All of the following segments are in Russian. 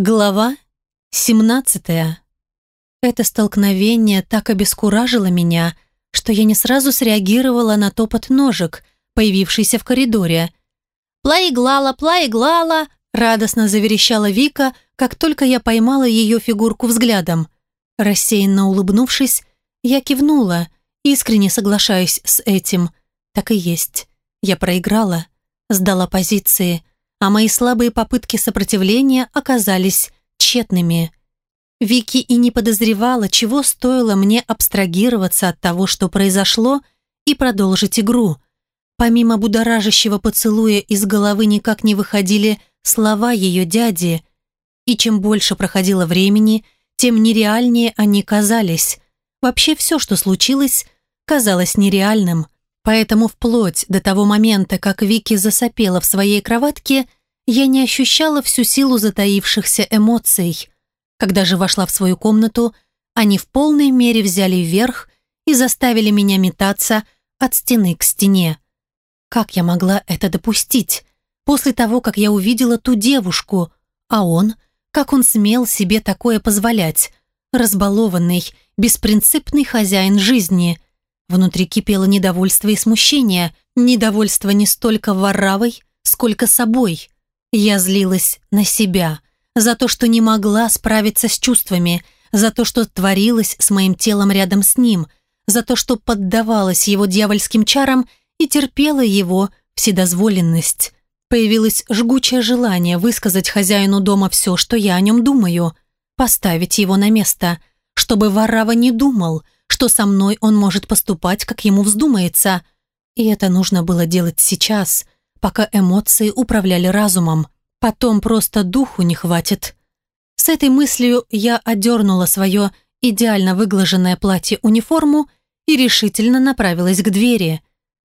Глава 17. Это столкновение так обескуражило меня, что я не сразу среагировала на топот ножек, появившийся в коридоре. «Плаиглала, плаиглала!» – радостно заверещала Вика, как только я поймала ее фигурку взглядом. Рассеянно улыбнувшись, я кивнула, искренне соглашаясь с этим. Так и есть. Я проиграла, сдала позиции – а мои слабые попытки сопротивления оказались тщетными. Вики и не подозревала, чего стоило мне абстрагироваться от того, что произошло, и продолжить игру. Помимо будоражащего поцелуя из головы никак не выходили слова ее дяди, и чем больше проходило времени, тем нереальнее они казались. Вообще все, что случилось, казалось нереальным – Поэтому вплоть до того момента, как Вики засопела в своей кроватке, я не ощущала всю силу затаившихся эмоций. Когда же вошла в свою комнату, они в полной мере взяли вверх и заставили меня метаться от стены к стене. Как я могла это допустить? После того, как я увидела ту девушку, а он, как он смел себе такое позволять? Разбалованный, беспринципный хозяин жизни – Внутри кипело недовольство и смущение. Недовольство не столько воравой, сколько собой. Я злилась на себя. За то, что не могла справиться с чувствами. За то, что творилось с моим телом рядом с ним. За то, что поддавалась его дьявольским чарам и терпела его вседозволенность. Появилось жгучее желание высказать хозяину дома все, что я о нем думаю. Поставить его на место. Чтобы Варава не думал – что со мной он может поступать, как ему вздумается. И это нужно было делать сейчас, пока эмоции управляли разумом. Потом просто духу не хватит. С этой мыслью я одернула свое идеально выглаженное платье-униформу и решительно направилась к двери.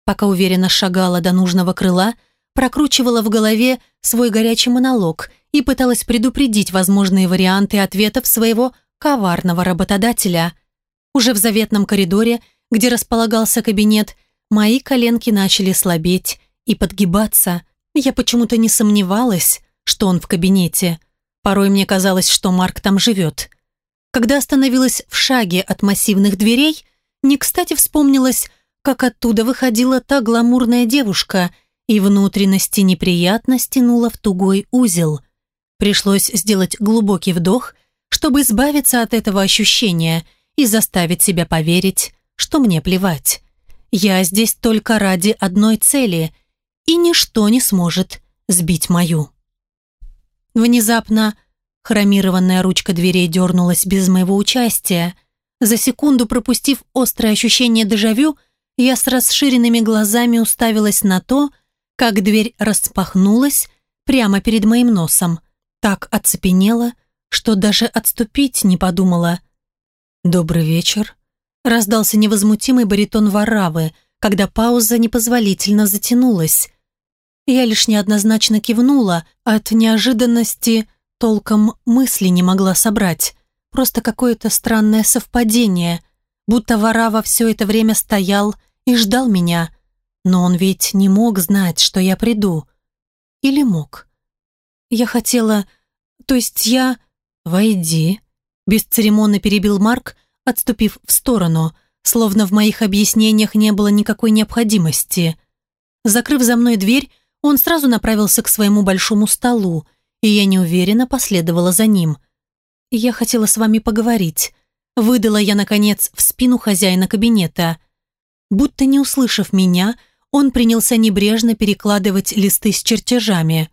Пока уверенно шагала до нужного крыла, прокручивала в голове свой горячий монолог и пыталась предупредить возможные варианты ответов своего коварного работодателя. Уже в заветном коридоре, где располагался кабинет, мои коленки начали слабеть и подгибаться. Я почему-то не сомневалась, что он в кабинете. Порой мне казалось, что Марк там живет. Когда остановилась в шаге от массивных дверей, не кстати вспомнилось, как оттуда выходила та гламурная девушка, и внутренности неприятно стянула в тугой узел. Пришлось сделать глубокий вдох, чтобы избавиться от этого ощущения – и заставить себя поверить, что мне плевать. Я здесь только ради одной цели, и ничто не сможет сбить мою. Внезапно хромированная ручка дверей дернулась без моего участия. За секунду пропустив острое ощущение дежавю, я с расширенными глазами уставилась на то, как дверь распахнулась прямо перед моим носом. Так оцепенела, что даже отступить не подумала – «Добрый вечер», — раздался невозмутимый баритон Варавы, когда пауза непозволительно затянулась. Я лишь неоднозначно кивнула, от неожиданности толком мысли не могла собрать. Просто какое-то странное совпадение, будто Варава все это время стоял и ждал меня. Но он ведь не мог знать, что я приду. Или мог? Я хотела... То есть я... «Войди», Бесцеремонно перебил Марк, отступив в сторону, словно в моих объяснениях не было никакой необходимости. Закрыв за мной дверь, он сразу направился к своему большому столу, и я неуверенно последовала за ним. «Я хотела с вами поговорить», — выдала я, наконец, в спину хозяина кабинета. Будто не услышав меня, он принялся небрежно перекладывать листы с чертежами.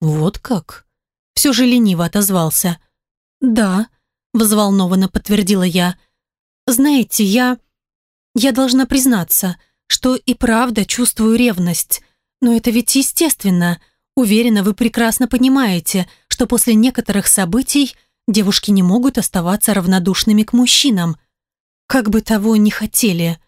«Вот как?» Все же лениво отозвался. «Да», взволнованно подтвердила я. «Знаете, я... я должна признаться, что и правда чувствую ревность. Но это ведь естественно. Уверена, вы прекрасно понимаете, что после некоторых событий девушки не могут оставаться равнодушными к мужчинам. Как бы того ни хотели».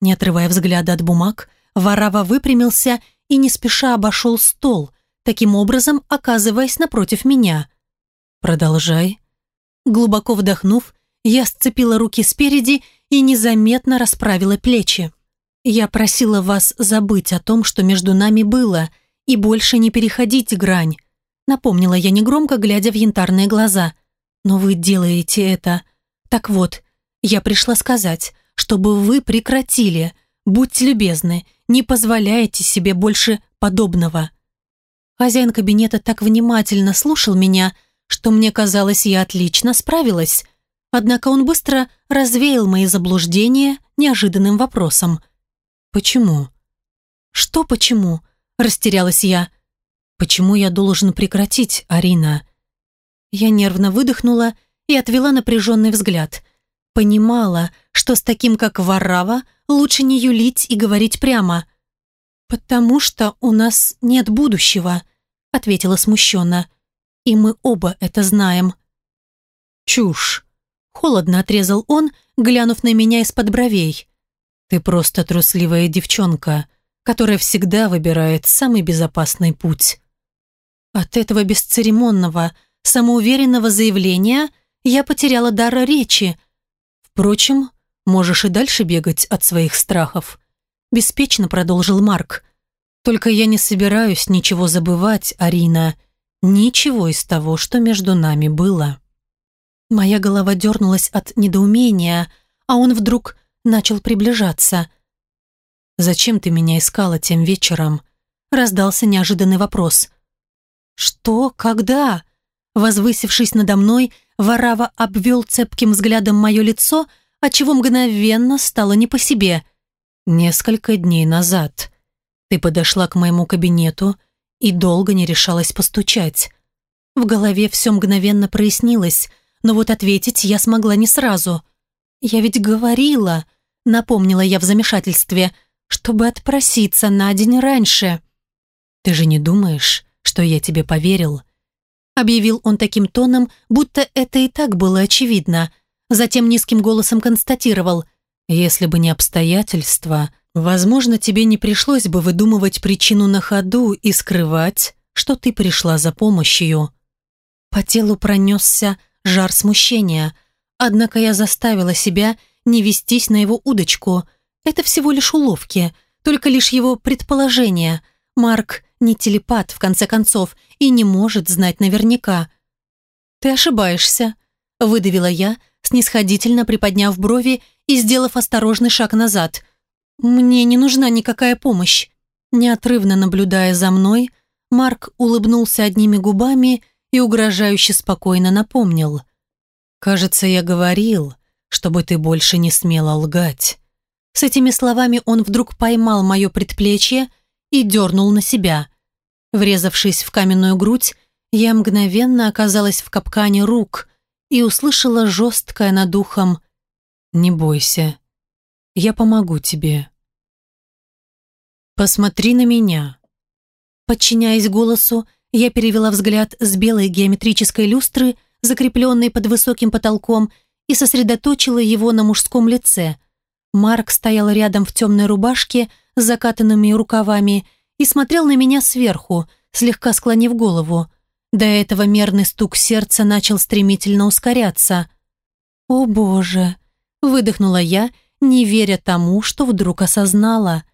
Не отрывая взгляда от бумаг, Варава выпрямился и не спеша обошел стол, таким образом оказываясь напротив меня. «Продолжай», Глубоко вдохнув, я сцепила руки спереди и незаметно расправила плечи. Я просила вас забыть о том, что между нами было, и больше не переходить грань. Напомнила я негромко, глядя в янтарные глаза. «Но вы делаете это. Так вот, я пришла сказать, чтобы вы прекратили. Будьте любезны, не позволяйте себе больше подобного». Хозяин кабинета так внимательно слушал меня, что мне казалось, я отлично справилась. Однако он быстро развеял мои заблуждения неожиданным вопросом. «Почему?» «Что почему?» – растерялась я. «Почему я должен прекратить, Арина?» Я нервно выдохнула и отвела напряженный взгляд. Понимала, что с таким, как Варава, лучше не юлить и говорить прямо. «Потому что у нас нет будущего», – ответила смущенно. «И мы оба это знаем». «Чушь!» – холодно отрезал он, глянув на меня из-под бровей. «Ты просто трусливая девчонка, которая всегда выбирает самый безопасный путь». От этого бесцеремонного, самоуверенного заявления я потеряла дар речи. Впрочем, можешь и дальше бегать от своих страхов. Беспечно продолжил Марк. Только я не собираюсь ничего забывать, Арина. Ничего из того, что между нами было. Моя голова дернулась от недоумения, а он вдруг начал приближаться. «Зачем ты меня искала тем вечером?» Раздался неожиданный вопрос. «Что? Когда?» Возвысившись надо мной, Варава обвел цепким взглядом мое лицо, отчего мгновенно стало не по себе. «Несколько дней назад ты подошла к моему кабинету и долго не решалась постучать. В голове все мгновенно прояснилось, но вот ответить я смогла не сразу. «Я ведь говорила», — напомнила я в замешательстве, «чтобы отпроситься на день раньше». «Ты же не думаешь, что я тебе поверил?» Объявил он таким тоном, будто это и так было очевидно. Затем низким голосом констатировал, «Если бы не обстоятельства, возможно, тебе не пришлось бы выдумывать причину на ходу и скрывать, что ты пришла за помощью». По телу пронесся жар смущения, однако я заставила себя не вестись на его удочку. Это всего лишь уловки, только лишь его предположения. Марк не телепат, в конце концов, и не может знать наверняка. «Ты ошибаешься», — выдавила я, снисходительно приподняв брови и сделав осторожный шаг назад. «Мне не нужна никакая помощь». Неотрывно наблюдая за мной, Марк улыбнулся одними губами и угрожающе спокойно напомнил. «Кажется, я говорил, чтобы ты больше не смела лгать». С этими словами он вдруг поймал мое предплечье и дернул на себя. Врезавшись в каменную грудь, я мгновенно оказалась в капкане рук и услышала жесткое над ухом «Не бойся, я помогу тебе». «Посмотри на меня». Подчиняясь голосу, я перевела взгляд с белой геометрической люстры, закрепленной под высоким потолком, и сосредоточила его на мужском лице. Марк стоял рядом в темной рубашке с закатанными рукавами и смотрел на меня сверху, слегка склонив голову. До этого мерный стук сердца начал стремительно ускоряться. «О боже!» – выдохнула я, не веря тому, что вдруг осознала.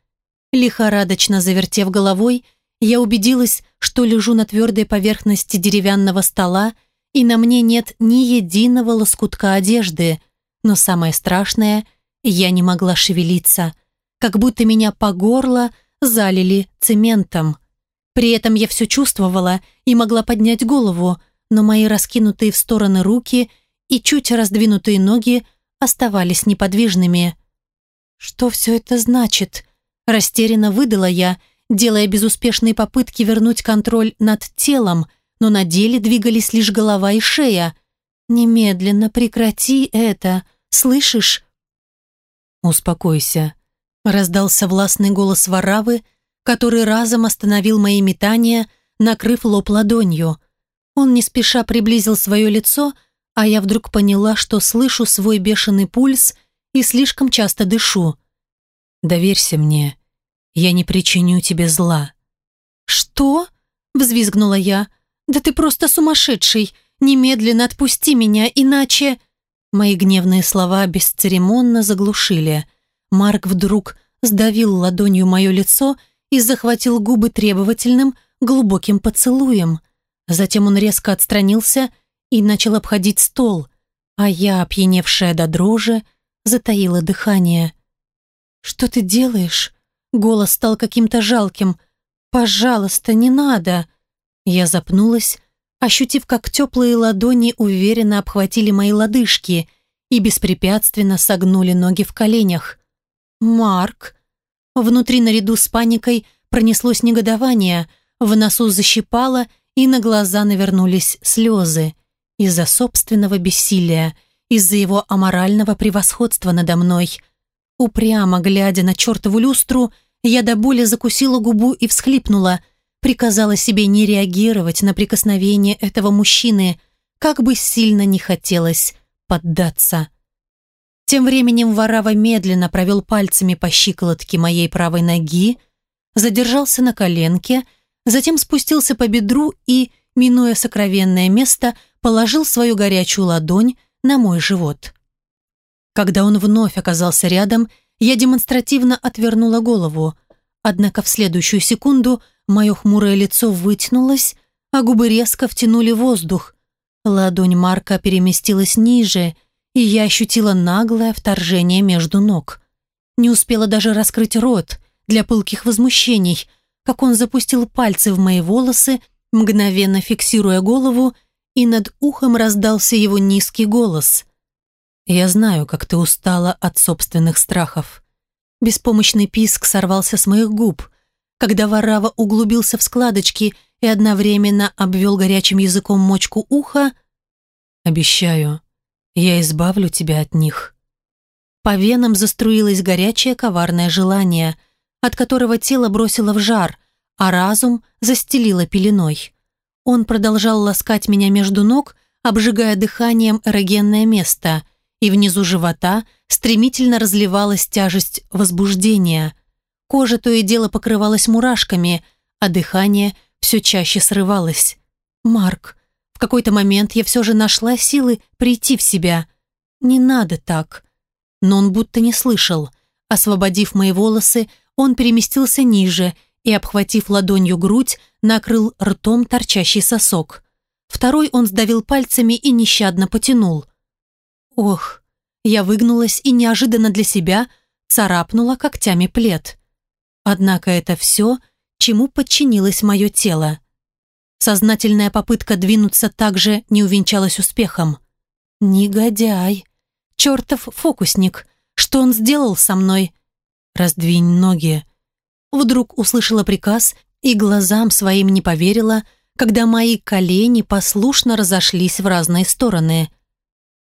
Лихорадочно завертев головой, я убедилась, что лежу на твердой поверхности деревянного стола, и на мне нет ни единого лоскутка одежды, но самое страшное – я не могла шевелиться – как будто меня по горло залили цементом. При этом я все чувствовала и могла поднять голову, но мои раскинутые в стороны руки и чуть раздвинутые ноги оставались неподвижными. «Что все это значит?» Растерянно выдала я, делая безуспешные попытки вернуть контроль над телом, но на деле двигались лишь голова и шея. «Немедленно прекрати это, слышишь?» «Успокойся», Раздался властный голос Варавы, который разом остановил мои метания, накрыв лоб ладонью. Он не спеша приблизил свое лицо, а я вдруг поняла, что слышу свой бешеный пульс и слишком часто дышу. «Доверься мне, я не причиню тебе зла». «Что?» – взвизгнула я. «Да ты просто сумасшедший! Немедленно отпусти меня, иначе...» Мои гневные слова бесцеремонно заглушили – Марк вдруг сдавил ладонью мое лицо и захватил губы требовательным, глубоким поцелуем. Затем он резко отстранился и начал обходить стол, а я, опьяневшая до дрожи, затаила дыхание. «Что ты делаешь?» Голос стал каким-то жалким. «Пожалуйста, не надо!» Я запнулась, ощутив, как теплые ладони уверенно обхватили мои лодыжки и беспрепятственно согнули ноги в коленях. «Марк!» Внутри наряду с паникой пронеслось негодование, в носу защипало и на глаза навернулись слезы. Из-за собственного бессилия, из-за его аморального превосходства надо мной. Упрямо глядя на чертову люстру, я до боли закусила губу и всхлипнула – приказала себе не реагировать на прикосновение этого мужчины, как бы сильно не хотелось поддаться. Тем временем Варава медленно провел пальцами по щиколотке моей правой ноги, задержался на коленке, затем спустился по бедру и, минуя сокровенное место, положил свою горячую ладонь на мой живот. Когда он вновь оказался рядом, я демонстративно отвернула голову, однако в следующую секунду – Мое хмурое лицо вытянулось, а губы резко втянули воздух. Ладонь Марка переместилась ниже, и я ощутила наглое вторжение между ног. Не успела даже раскрыть рот для пылких возмущений, как он запустил пальцы в мои волосы, мгновенно фиксируя голову, и над ухом раздался его низкий голос. «Я знаю, как ты устала от собственных страхов». Беспомощный писк сорвался с моих губ – когда Варава углубился в складочки и одновременно обвел горячим языком мочку уха, «Обещаю, я избавлю тебя от них». По венам заструилось горячее коварное желание, от которого тело бросило в жар, а разум застелило пеленой. Он продолжал ласкать меня между ног, обжигая дыханием эрогенное место, и внизу живота стремительно разливалась тяжесть возбуждения – Кожа то и дело покрывалась мурашками, а дыхание все чаще срывалось. «Марк, в какой-то момент я все же нашла силы прийти в себя. Не надо так». Но он будто не слышал. Освободив мои волосы, он переместился ниже и, обхватив ладонью грудь, накрыл ртом торчащий сосок. Второй он сдавил пальцами и нещадно потянул. Ох, я выгнулась и неожиданно для себя царапнула когтями плед. Однако это все, чему подчинилось мое тело. Сознательная попытка двинуться также не увенчалась успехом. «Негодяй! Чертов фокусник! Что он сделал со мной?» «Раздвинь ноги!» Вдруг услышала приказ и глазам своим не поверила, когда мои колени послушно разошлись в разные стороны.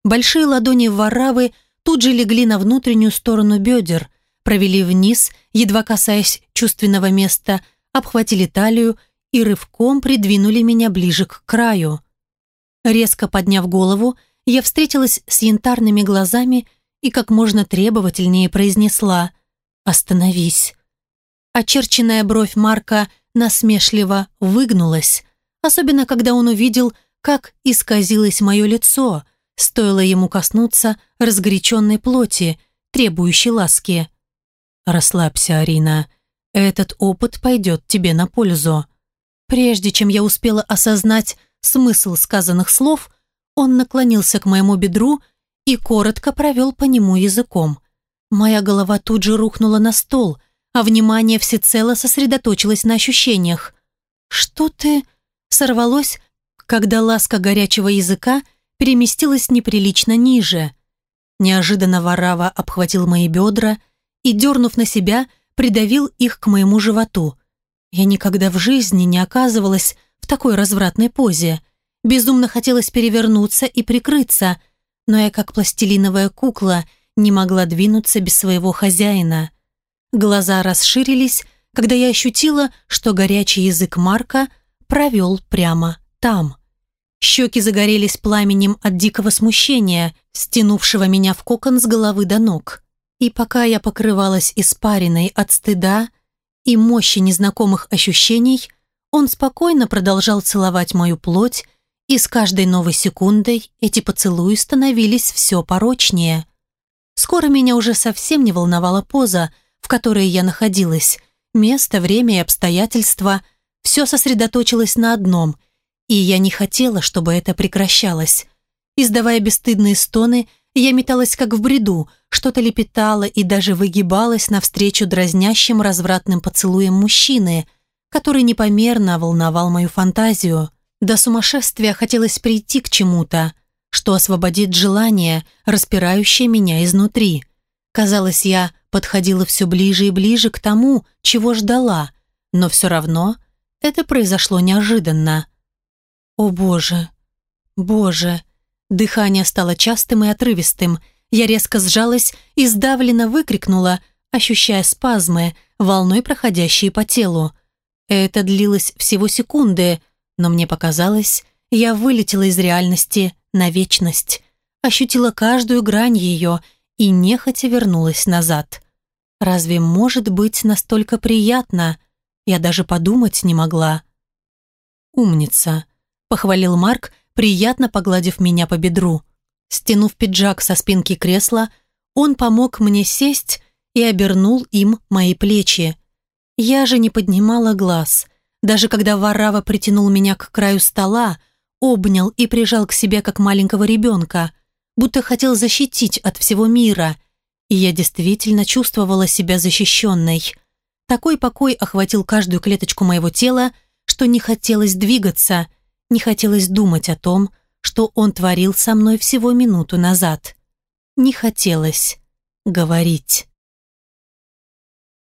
Большие ладони воравы тут же легли на внутреннюю сторону бедер – провели вниз, едва касаясь чувственного места, обхватили талию и рывком придвинули меня ближе к краю. Резко подняв голову, я встретилась с янтарными глазами и как можно требовательнее произнесла «Остановись». Очерченная бровь Марка насмешливо выгнулась, особенно когда он увидел, как исказилось мое лицо, стоило ему коснуться разгоряченной плоти, требующей ласки. «Расслабься, Арина. Этот опыт пойдет тебе на пользу». Прежде чем я успела осознать смысл сказанных слов, он наклонился к моему бедру и коротко провел по нему языком. Моя голова тут же рухнула на стол, а внимание всецело сосредоточилось на ощущениях. «Что ты...» сорвалось, когда ласка горячего языка переместилась неприлично ниже. Неожиданно Варава обхватил мои бедра и, дернув на себя, придавил их к моему животу. Я никогда в жизни не оказывалась в такой развратной позе. Безумно хотелось перевернуться и прикрыться, но я, как пластилиновая кукла, не могла двинуться без своего хозяина. Глаза расширились, когда я ощутила, что горячий язык Марка провел прямо там. Щеки загорелись пламенем от дикого смущения, стянувшего меня в кокон с головы до ног. И пока я покрывалась испариной от стыда и мощи незнакомых ощущений, он спокойно продолжал целовать мою плоть, и с каждой новой секундой эти поцелуи становились все порочнее. Скоро меня уже совсем не волновала поза, в которой я находилась, место, время и обстоятельства. Все сосредоточилось на одном – И я не хотела, чтобы это прекращалось. Издавая бесстыдные стоны, я металась как в бреду, что-то лепетала и даже выгибалась навстречу дразнящим развратным поцелуям мужчины, который непомерно волновал мою фантазию. До сумасшествия хотелось прийти к чему-то, что освободит желание, распирающее меня изнутри. Казалось, я подходила все ближе и ближе к тому, чего ждала, но все равно это произошло неожиданно. О боже, боже, дыхание стало частым и отрывистым, я резко сжалась и сдавленно выкрикнула, ощущая спазмы, волной проходящие по телу. Это длилось всего секунды, но мне показалось, я вылетела из реальности на вечность, ощутила каждую грань ее и нехотя вернулась назад. Разве может быть настолько приятно? Я даже подумать не могла. «Умница», — похвалил Марк, приятно погладив меня по бедру. Стянув пиджак со спинки кресла, он помог мне сесть и обернул им мои плечи. Я же не поднимала глаз. Даже когда Варава притянул меня к краю стола, обнял и прижал к себе как маленького ребенка, будто хотел защитить от всего мира. И я действительно чувствовала себя защищенной. Такой покой охватил каждую клеточку моего тела, что не хотелось двигаться, не хотелось думать о том, что он творил со мной всего минуту назад. Не хотелось говорить.